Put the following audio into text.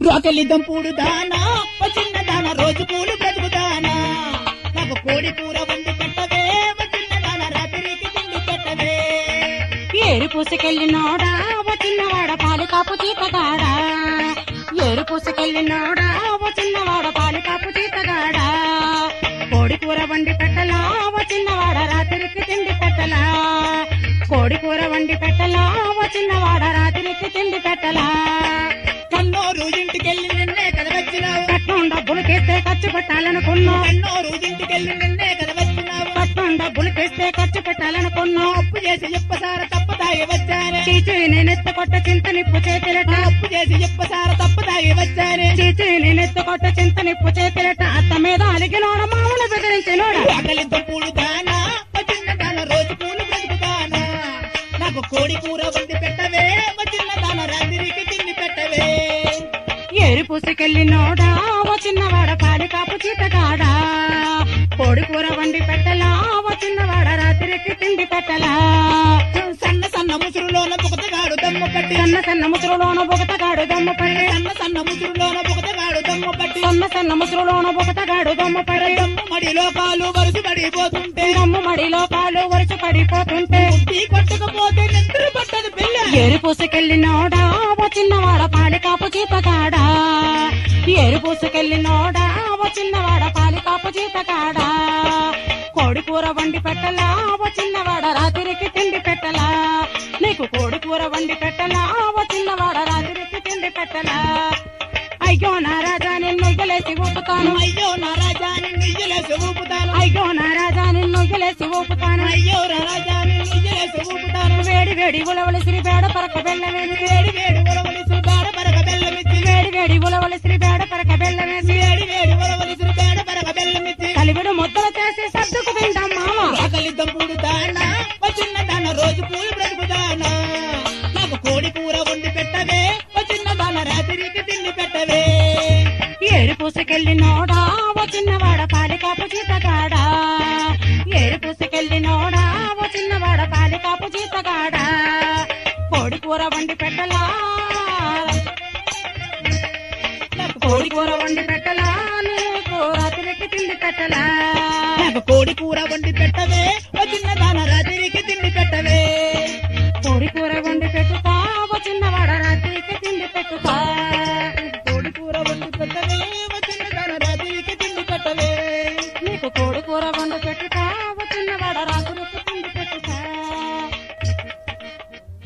రోకలి దంపుడు దానా ఓ చిన్న దాన రోజు పూలు బ్రతుకుదానా నాకు కోడి కూర వండి పెట్టవే ఓ చిన్న దాన రాత్రికి తిండి పెట్టవే. ఏరు పూసుకెళ్ళినోడా ఓ చిన్నవాడ పాలు కాపు తీతగాడా? ఏరు పూసుకెళ్ళినోడా ఓ చిన్నవాడ పాలు కాపు తీతగాడా? కోడి కూర వండి పెట్టలా ఓ చిన్నవాడ రాత్రికి తిండి పెట్టలా? కోడి కూర వండి పెట్టలా ఓ చిన్నవాడ రాత్రికి తిండి పెట్టలా? వచ్చినావు కట్నం డబ్బులు కేస్తే ఖర్చు పెట్టాలనుకున్నావు కన్నోరు ఇంటికెళ్ళి నిన్నే కదా వచ్చినావు కట్నం డబ్బులు కేస్తే ఖర్చు పెట్టాలనుకున్నావు అప్పు చేసి చెప్పసార తప్పు తాగి వచ్చానే చీచి నేనెత్త కొట్ట చింత నిప్పు చేతిలట. అప్పు చేసి చెప్పసార తప్పు తాగి వచ్చానే చీచి నేనెత్త కొట్ట చింత నిప్పు చేతిలట. అత్త మీద అలిగినోడ మామూలు బెదిరించినోడ. ఆకలి దుంపుడు దానా రోజు పూలు బ్రతుకుదానా నాకు కోడి కూర వండి పెట్టవే చిన్న దాన రాత్రికి తిండి పెట్టవే. ఏరు ఓ చిన్నవాడ పాడి కాపు చీతగాడా కోడి? కూర వండి పెట్టలా ఓ చిన్నవాడ రాత్రికి తిండి పెట్టలా? సన్న సన్న ముసురులోన బుగతగాడు దమ్ము పట్టి. సన్న సన్న ముసురులోన బొగతగాడు దమ్ము పడి సన్న సన్న ముసురులోన బుగతగాడు దమ్ము పట్టి. సన్న సన్న ముసురులోన బొగతగాడు దమ్ము పడి దమ్ము మడిలో కాలు వరుస పడిపోతుంటే. దమ్ము మడిలో కాలు వరుస పడిపోతుంటే. కొట్టకపోతే నిద్ర పట్టదు పిల్ల. ఏరు పూసుకెళ్ళినోడా చిన్నవాడ పాలి కాపు చీతగాడా ఏరు పూసుకెళ్ళినోడా ఓ చిన్నవాడ పాలి కాపు చీతగాడా కోడి కూర వండి పెట్టలా? ఓ చిన్నవాడ రాత్రికి తిండి పెట్టలా? నీకు కోడి కూర వండి పెట్టలా? ఓ చిన్నవాడ రాత్రికి తిండి పెట్టలా? అయ్యో నా రాజా నిన్ను గెలేసి ఊపుతాను. అయ్యో నా రాజా నిజలేసి ఊపుతాను. అయ్యో నా రాజా నిన్ను గెలేసి ఊపుతాను. అయ్యో నా రాజా నిజలేసి ఊపుతాను. వేడి వేడి ఉలవలి శ్రీ బేడ పరక బెల్లవేసి వేడి వేడి ఉలవలిసు బాడ పరగ బెల్లమిచ్చి వేడి వేడి ఉలవలి తింటాం మామ ఆకలి దంపుడు దానా ఓ చిన్న దాన రోజు పూలు బ్రతుకుదానా? నాకు కోడి కూర వండి పెట్టవే ఓ చిన్న దాన రాత్రికి తిండి పెట్టవే. ఏరు పూసుకెళ్ళినోడా ఓ చిన్నవాడ పాలి కాపు చీతగాడా ఏరు పూసుకెళ్ళినోడా ఓ చిన్నవాడ పాలి కాపు చీతగాడా కోడి కూర వండి పెట్టలా? నాకు కోడి కూర వండి పెట్టలా? నీకు రాత్రికి తిండి పెట్టలా? నాకు కోడి వండు చెట్టు కావుతున్నవాడ రాకురుకు